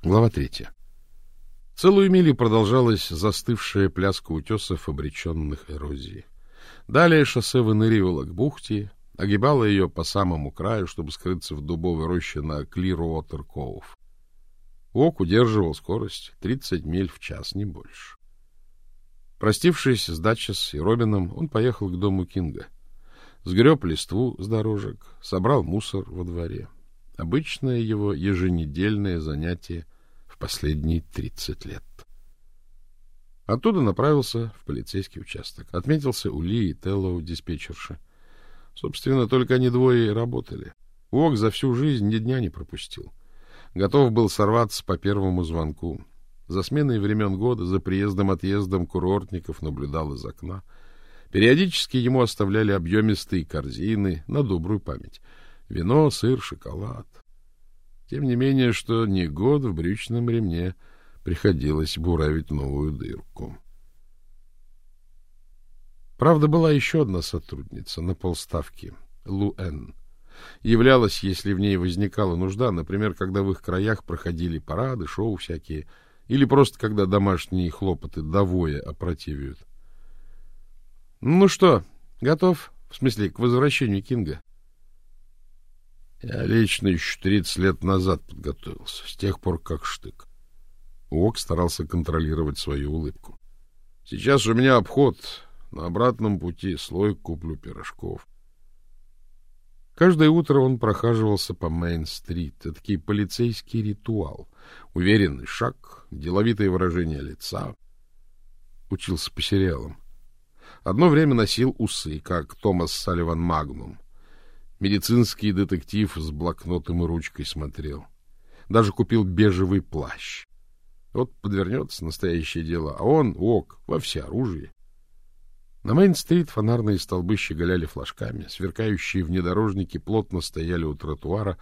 Глава третья. Целую милю продолжалась застывшая пляска утесов, обреченных эрозией. Далее шоссе выныривало к бухте, огибало ее по самому краю, чтобы скрыться в дубовой роще на Клируотер Коув. Ок удерживал скорость 30 миль в час, не больше. Простившись с Датчес и Робином, он поехал к дому Кинга. Сгреб листву с дорожек, собрал мусор во дворе. Обычное его еженедельное занятие в последние 30 лет. Оттуда направился в полицейский участок. Отметился у Ли и Теллоу диспетчерши. Собственно, только они двое и работали. Уок за всю жизнь ни дня не пропустил. Готов был сорваться по первому звонку. За сменой времен года, за приездом-отъездом курортников наблюдал из окна. Периодически ему оставляли объемистые корзины на добрую память. Вино, сыр, шоколад. Тем не менее, что не год в брючном ремне приходилось буравить новую дырку. Правда, была еще одна сотрудница на полставки, Луэн. Являлась, если в ней возникала нужда, например, когда в их краях проходили парады, шоу всякие, или просто когда домашние хлопоты довое опротивят. — Ну что, готов? В смысле, к возвращению Кинга? Я лично еще 30 лет назад подготовился, с тех пор как штык. Уок старался контролировать свою улыбку. Сейчас у меня обход, на обратном пути слой куплю пирожков. Каждое утро он прохаживался по Мейн-стрит. Эдакий полицейский ритуал. Уверенный шаг, деловитое выражение лица. Учился по сериалам. Одно время носил усы, как Томас Салливан Магнум. Медицинский детектив с блокнотом и ручкой смотрел. Даже купил бежевый плащ. Вот подвернется настоящее дело, а он, ок, во всеоружии. На Мейн-стрит фонарные столбы щеголяли флажками, сверкающие внедорожники плотно стояли у тротуара,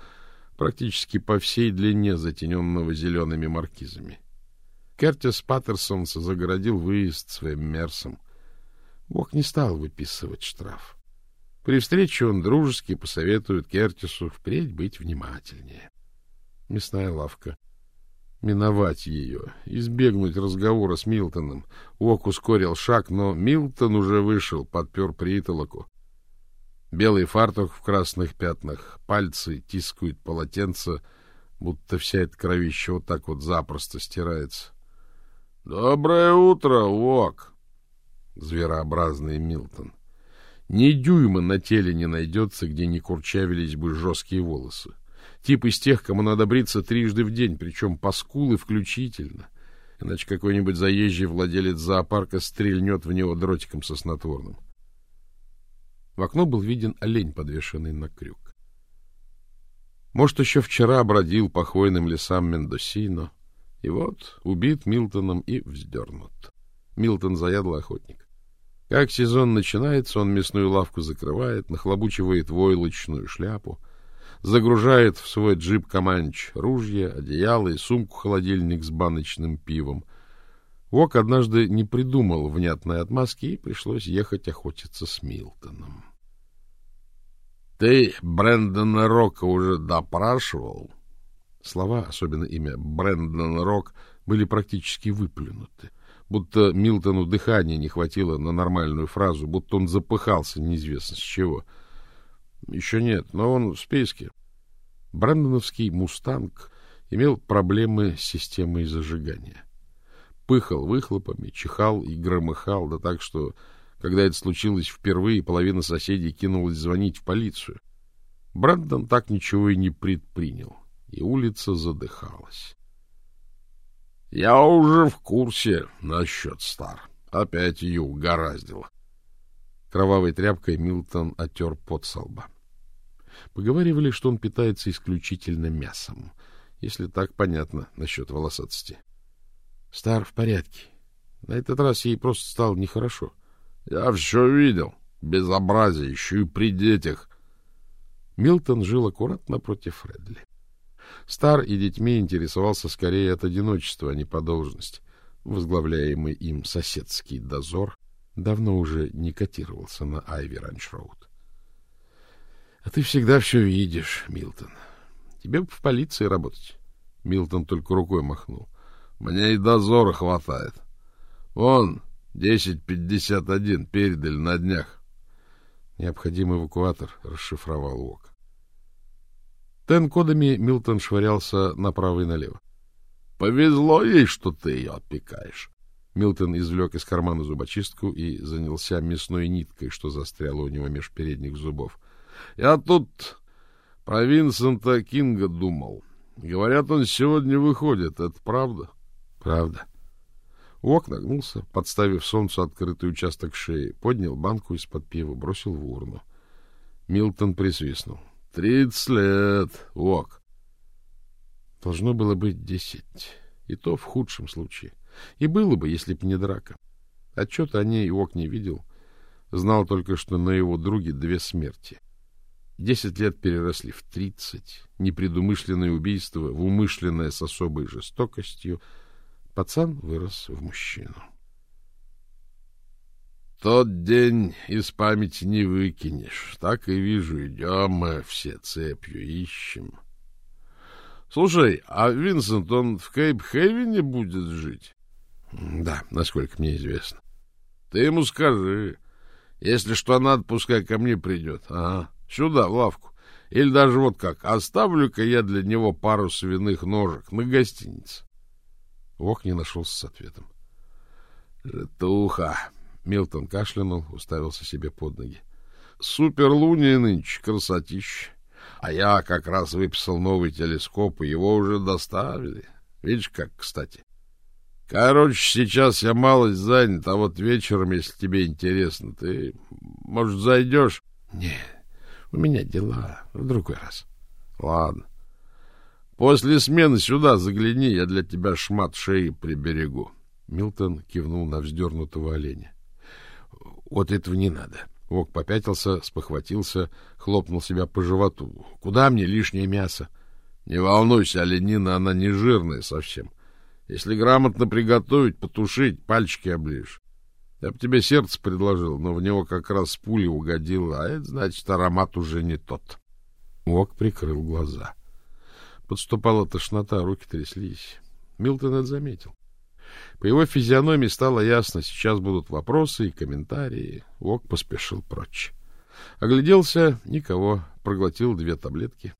практически по всей длине затененного зелеными маркизами. Кертис Паттерсонс загородил выезд своим мерсом. Бог не стал выписывать штраф. При встрече он дружески посоветует Кертису впредь быть внимательнее. Мясная лавка. Миновать ее, избегнуть разговора с Милтоном. Ок ускорил шаг, но Милтон уже вышел, подпер притолоку. Белый фартук в красных пятнах, пальцы тискают полотенце, будто вся эта кровища вот так вот запросто стирается. — Доброе утро, Ок! Зверообразный Милтон. Ни дюйма на теле не найдется, где не курчавились бы жесткие волосы. Тип из тех, кому надо бриться трижды в день, причем по скулы включительно. Иначе какой-нибудь заезжий владелец зоопарка стрельнет в него дротиком со снотворным. В окно был виден олень, подвешенный на крюк. Может, еще вчера бродил по хвойным лесам Мендосино, и вот убит Милтоном и вздернут. Милтон заядлый охотник. Как сезон начинается, он мясную лавку закрывает, нахлобучивает войлочную шляпу, загружает в свой джип Команч ружья, одеяло и сумку-холодильник с баночным пивом. Вок однажды не придумал внятной отмазки, и пришлось ехать охотиться с Милтоном. — Ты Брэндона Рока уже допрашивал? Слова, особенно имя Брэндон Рок, были практически выплюнуты будто Милтону дыхания не хватило на нормальную фразу, будто он запыхался неизвестно с чего. Еще нет, но он в списке. Брэндоновский «Мустанг» имел проблемы с системой зажигания. Пыхал выхлопами, чихал и громыхал, да так, что, когда это случилось впервые, половина соседей кинулась звонить в полицию. Брэндон так ничего и не предпринял, и улица задыхалась. Я уже в курсе насчет Стар. Опять ее угораздило. Кровавой тряпкой Милтон отер пот со лба. Поговаривали, что он питается исключительно мясом, если так понятно насчет волосатости. Стар в порядке. На этот раз ей просто стало нехорошо. Я все видел. Безобразие, еще и при детях. Милтон жил аккурат напротив Редли. Стар и детьми интересовался скорее от одиночества, а не по должности. Возглавляемый им соседский дозор давно уже не котировался на Айви Ранч-Роуд. — А ты всегда все видишь, Милтон. Тебе бы в полиции работать. Милтон только рукой махнул. Мне и дозора хватает. Вон, десять пятьдесят один передали на днях. Необходим эвакуатор, расшифровал Уок. Тен-кодами Милтон швырялся направо и налево. Повезло ей, что ты ее опекаешь. Милтон извлек из кармана зубочистку и занялся мясной ниткой, что застряло у него меж передних зубов. — Я тут про Винсента Кинга думал. Говорят, он сегодня выходит. Это правда? — Правда. Уок нагнулся, подставив солнцу открытый участок шеи, поднял банку из-под пива, бросил в урну. Милтон присвистнул. — Тридцать лет, Уок. Должно было быть десять, и то в худшем случае. И было бы, если б не драка. Отчета о ней Ок не видел, знал только, что на его друге две смерти. Десять лет переросли в тридцать, непредумышленное убийство в умышленное с особой жестокостью. Пацан вырос в мужчину. Тот день из памяти не выкинешь. Так и вижу, идем мы все цепью, ищем. Слушай, а Винсент, он в Кейп-Хевене будет жить? Да, насколько мне известно. Ты ему скажи. Если что надо, пускай ко мне придет. Ага, сюда, в лавку. Или даже вот как, оставлю-ка я для него пару свиных ножек на гостинице. Ох, не нашелся с ответом. Житуха. Милтон кашлянул, уставился себе под ноги. Супер луния нынче, красотища. А я как раз выписал новый телескоп, и его уже доставили. Видишь, как, кстати. Короче, сейчас я малость занят, а вот вечером, если тебе интересно, ты, может, зайдешь? Не, у меня дела в другой раз. Ладно. После смены сюда загляни, я для тебя шмат шеи приберегу. Милтон кивнул на вздернутого оленя. Вот этого не надо. Вок попятился, спохватился, хлопнул себя по животу. Куда мне лишнее мясо? Не волнуйся, оленина, она не жирная совсем. Если грамотно приготовить, потушить, пальчики оближешь. Я бы тебе сердце предложил, но в него как раз пуля угодила, а это значит, аромат уже не тот. Вок прикрыл глаза. Подступала тошнота, руки тряслись. Милтон это заметил. По его физиономии стало ясно, сейчас будут вопросы и комментарии. Вок поспешил прочь. Огляделся, никого, проглотил две таблетки.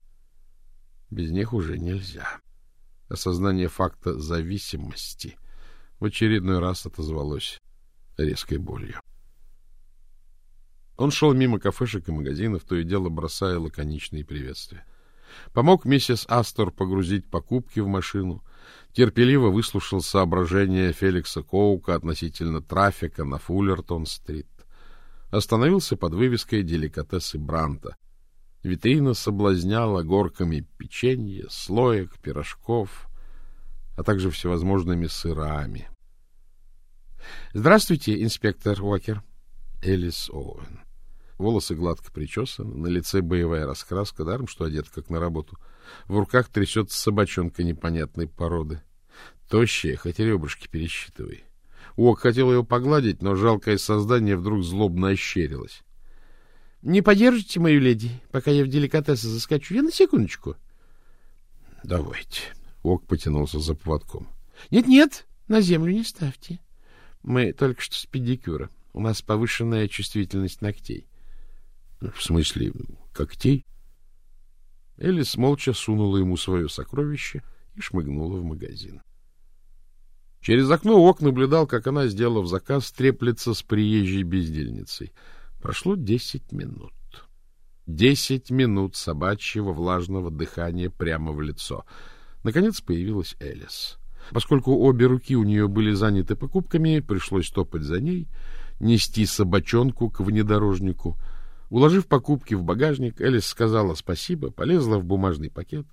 Без них уже нельзя. Осознание факта зависимости в очередной раз отозвалось резкой болью. Он шел мимо кафешек и магазинов, то и дело бросая лаконичные приветствия. Помог миссис Астор погрузить покупки в машину, терпеливо выслушал соображения Феликса Коука относительно трафика на Фуллертон-стрит. Остановился под вывеской деликатесы Бранта, Витрина соблазняла горками печенья, слоек, пирожков, а также всевозможными сырами. — Здравствуйте, инспектор Уокер. Элис Оуэн. Волосы гладко причесаны, на лице боевая раскраска, даром, что одет как на работу. В руках трясется собачонка непонятной породы. Тощая, хотя ребрышки пересчитывай. Уок хотел ее погладить, но жалкое создание вдруг злобно ощерилось. — Не подержите мою леди, пока я в деликатесы заскочу? Я на секундочку. — Давайте. Ок потянулся за поводком. Нет, — Нет-нет, на землю не ставьте. Мы только что с педикюра. У нас повышенная чувствительность ногтей. — В смысле, когтей? Элис молча сунула ему свое сокровище и шмыгнула в магазин. Через окно Ок наблюдал, как она, сделав заказ, треплется с приезжей бездельницей — Прошло десять минут. Десять минут собачьего влажного дыхания прямо в лицо. Наконец появилась Элис. Поскольку обе руки у нее были заняты покупками, пришлось топать за ней, нести собачонку к внедорожнику. Уложив покупки в багажник, Элис сказала спасибо, полезла в бумажный пакет,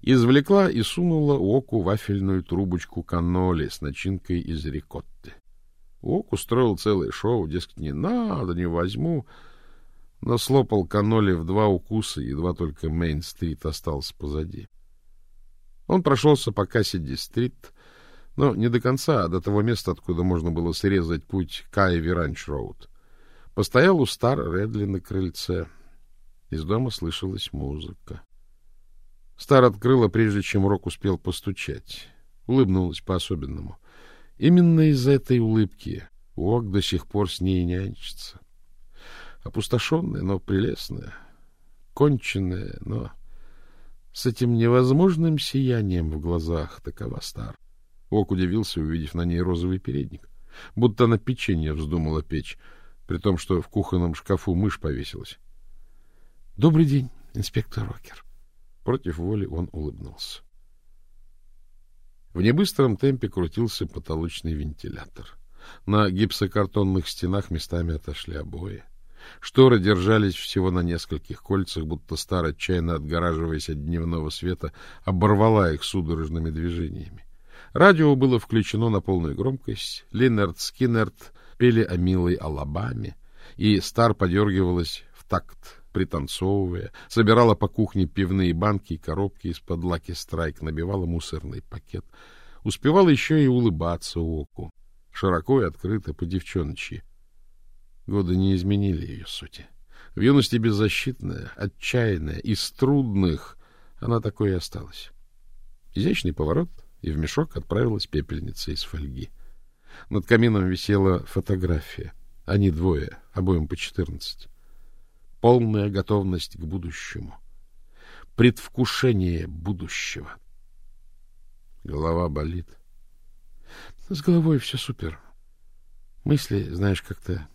извлекла и сунула Уоку вафельную трубочку каноли с начинкой из рикотты. Уок устроил целое шоу, дескать, не надо, не возьму, но слопал каноли в два укуса, едва только Мейн-стрит остался позади. Он прошелся по Кассиди-стрит, но не до конца, а до того места, откуда можно было срезать путь к Айви-Ранч-роуд. Постоял у Стар Редли на крыльце. Из дома слышалась музыка. Стар открыла, прежде чем Рок успел постучать. Улыбнулась по-особенному. Именно из-за этой улыбки Уок до сих пор с ней нянчится. Опустошенная, но прелестная. Конченная, но с этим невозможным сиянием в глазах такова Стар. Ок удивился, увидев на ней розовый передник. Будто на печенье вздумала печь, при том, что в кухонном шкафу мышь повесилась. — Добрый день, инспектор Рокер. Против воли он улыбнулся. В небыстром темпе крутился потолочный вентилятор. На гипсокартонных стенах местами отошли обои. Шторы держались всего на нескольких кольцах, будто стар, отчаянно отгораживаясь от дневного света, оборвала их судорожными движениями. Радио было включено на полную громкость. Линнард Скиннерт пели о милой Алабаме, и Стар подергивалась в такт, пританцовывая, собирала по кухне пивные банки и коробки из-под лаки страйк, набивала мусорный пакет. Успевала еще и улыбаться оку, широко и открыто, по-девчоночьи. Годы не изменили ее сути. В юности беззащитная, отчаянная, из трудных она такой и осталась. Изящный поворот — и в мешок отправилась пепельница из фольги. Над камином висела фотография. Они двое, обоим по четырнадцать. Полная готовность к будущему. Предвкушение будущего. Голова болит. С головой все супер. Мысли, знаешь, как-то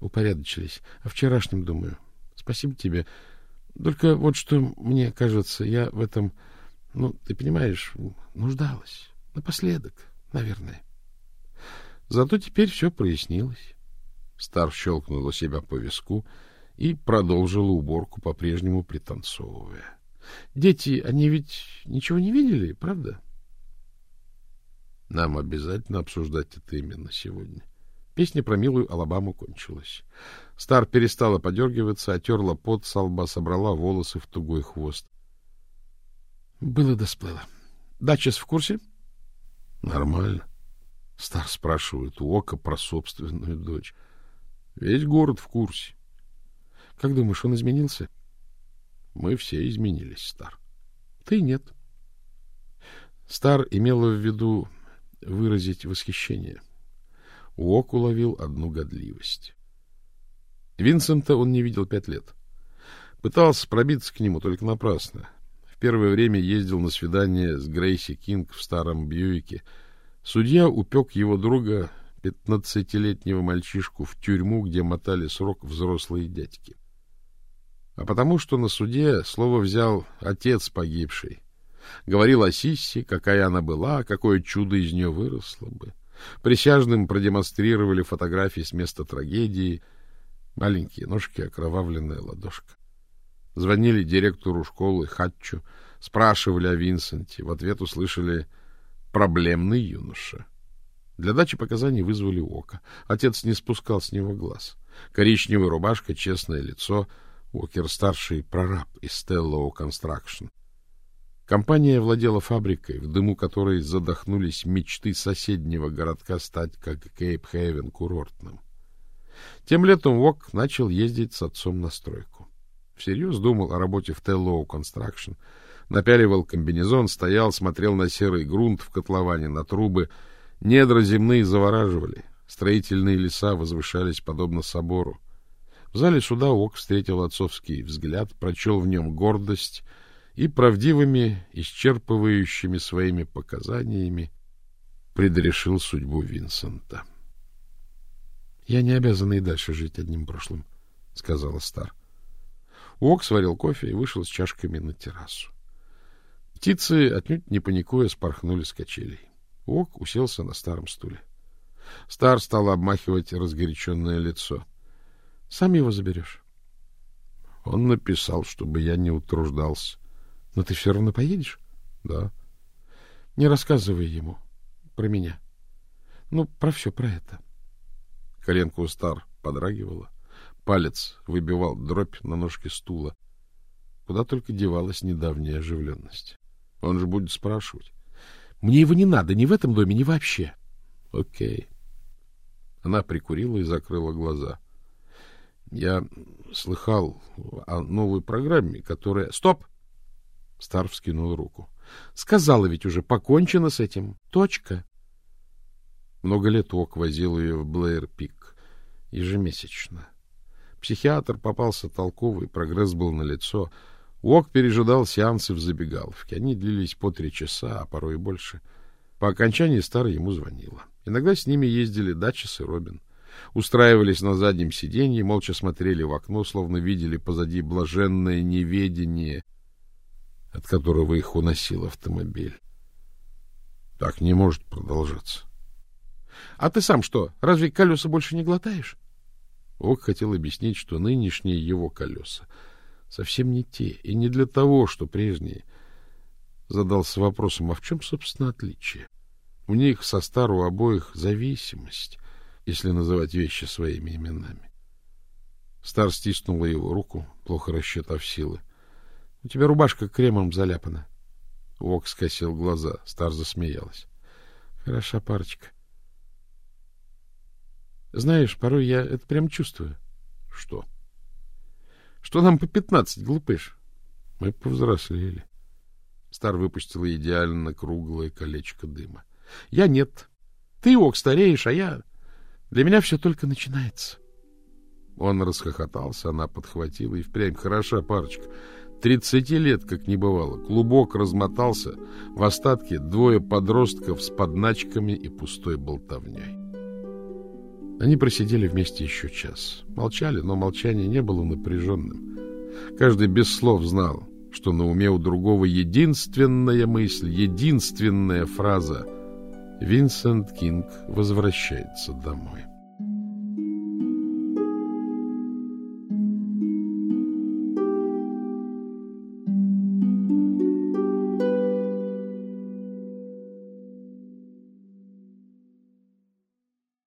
упорядочились. О вчерашнем думаю. Спасибо тебе. Только вот что мне кажется, я в этом ну, ты понимаешь, нуждалась. Напоследок, наверное. Зато теперь все прояснилось. Стар щелкнула себя по виску и продолжила уборку, по-прежнему пританцовывая. Дети, они ведь ничего не видели, правда? Нам обязательно обсуждать это именно сегодня. Песня про милую Алабаму кончилась. Стар перестала подергиваться, отерла пот со лба, собрала волосы в тугой хвост. Было да сплыло. Дачес в курсе? Нормально. Стар спрашивает у Ока про собственную дочь. Весь город в курсе. Как думаешь, он изменился? Мы все изменились, Стар. Ты нет. Стар имела в виду выразить восхищение. Уок уловил одну годливость. Винсента он не видел пять лет. Пытался пробиться к нему, только напрасно первое время ездил на свидание с Грейси Кинг в старом Бьюике. Судья упек его друга, пятнадцатилетнего мальчишку, в тюрьму, где мотали срок взрослые дядьки. А потому что на суде слово взял отец погибший. Говорил о Сисси, какая она была, какое чудо из нее выросло бы. Присяжным продемонстрировали фотографии с места трагедии. Маленькие ножки, окровавленная ладошка. Звонили директору школы Хатчу, спрашивали о Винсенте. В ответ услышали «проблемный юноша». Для дачи показаний вызвали Ока. Отец не спускал с него глаз. Коричневая рубашка, честное лицо. Уокер-старший прораб из Stello Construction. Компания владела фабрикой, в дыму которой задохнулись мечты соседнего городка стать, как Кейп-Хейвен, курортным. Тем летом Уок начал ездить с отцом на стройку. Всерьез думал о работе в Tellow Construction. Напяливал комбинезон, стоял, смотрел на серый грунт в котловане, на трубы. Недра земные завораживали. Строительные леса возвышались подобно собору. В зале суда Ок встретил отцовский взгляд, прочел в нем гордость и правдивыми, исчерпывающими своими показаниями предрешил судьбу Винсента. — Я не обязана и дальше жить одним прошлым, — сказала Стар. Ок сварил кофе и вышел с чашками на террасу. Птицы, отнюдь не паникуя, спорхнули с качелей. Ок уселся на старом стуле. Стар стал обмахивать разгоряченное лицо. — Сам его заберешь? — Он написал, чтобы я не утруждался. — Но ты все равно поедешь? — Да. — Не рассказывай ему про меня. Ну, про все про это. Коленка у Стар подрагивала. Палец выбивал дробь на ножке стула. Куда только девалась недавняя оживленность. Он же будет спрашивать. Мне его не надо ни в этом доме, ни вообще. Окей. Она прикурила и закрыла глаза. Я слыхал о новой программе, которая... Стоп! Стар вскинул руку. — Сказала ведь уже, покончено с этим. Точка. Много лет Ок возил ее в Блэйр-Пик. Ежемесячно. Психиатр попался толковый, прогресс был налицо. Ок пережидал сеансы в забегаловке. Они длились по три часа, а порой и больше. По окончании Стар ему звонила. Иногда с ними ездили Датчис и Робин. Устраивались на заднем сиденье, молча смотрели в окно, словно видели позади блаженное неведение, от которого их уносил автомобиль. Так не может продолжаться. — А ты сам что, разве колеса больше не глотаешь? Ок хотел объяснить, что нынешние его колеса совсем не те, и не для того, что прежние. Задался вопросом, а в чем, собственно, отличие? У них со старого обоих зависимость, если называть вещи своими именами. Стар стиснула его руку, плохо рассчитав силы. — У тебя рубашка кремом заляпана. Вок скосил глаза. Стар засмеялась. — Хороша парочка. — знаешь, порой я это прям чувствую. Что? Что нам по пятнадцать, глупыш. Мы повзрослели. Стар выпустила идеально круглое колечко дыма. Я нет. Ты, ок, стареешь, а я... Для меня все только начинается. Он расхохотался, она подхватила, и впрямь хороша парочка. Тридцати лет, как не бывало. Клубок размотался, в остатке двое подростков с подначками и пустой болтовней. Они просидели вместе еще час. Молчали, но молчание не было напряженным. Каждый без слов знал, что на уме у другого единственная мысль, единственная фраза «Винсент Кинг возвращается домой».